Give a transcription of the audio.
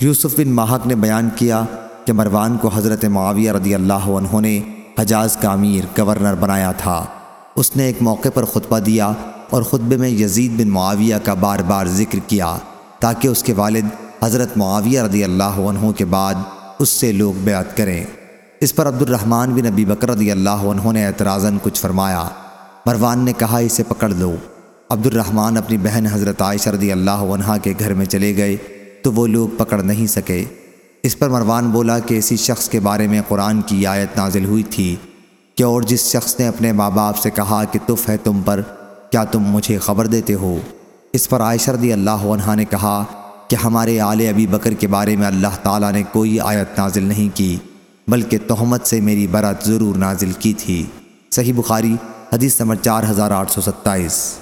یوسف بن ماہک نے بیان کیا کہ مروان کو حضرت معاویہ رضی اللہ عنہ نے حجاز کا امیر گورنر بنایا تھا۔ اس نے ایک موقع پر خطبہ دیا اور خطبے میں یزید بن معاویہ کا بار بار ذکر کیا تاکہ اس کے والد حضرت معاویہ رضی اللہ عنہ کے بعد اس سے لوگ بیعت کریں۔ اس پر عبد الرحمن بن نبی بکر رضی اللہ عنہ نے اعتراضاً کچھ فرمایا۔ مروان نے کہا، اسے پکڑ لو۔ عبد الرحمن اپنی بہن حضرت عائشہ رضی اللہ عنہ کے گھر میں چلے گئے۔ تو وہ لوگ پکڑ نہیں سکے۔ اس پر مروان بولا کہ اسی شخص کے بارے میں قرآن کی آیت نازل ہوئی تھی کہ اور جس شخص نے اپنے ماں باپ سے کہا کہ تف ہے تم پر، کیا تم مجھے خبر دیتے ہو؟ اس پر عائشہ رضی اللہ عنہ نے کہا کہ ہمارے آل ابی بکر کے بارے میں اللہ تعالیٰ نے کوئی آیت نازل نہیں کی، بلکہ تہمت سے میری برات ضرور نازل کی تھی۔ صحیح بخاری، حدیث نمبر چار ہزار آٹھ سو ستائیس۔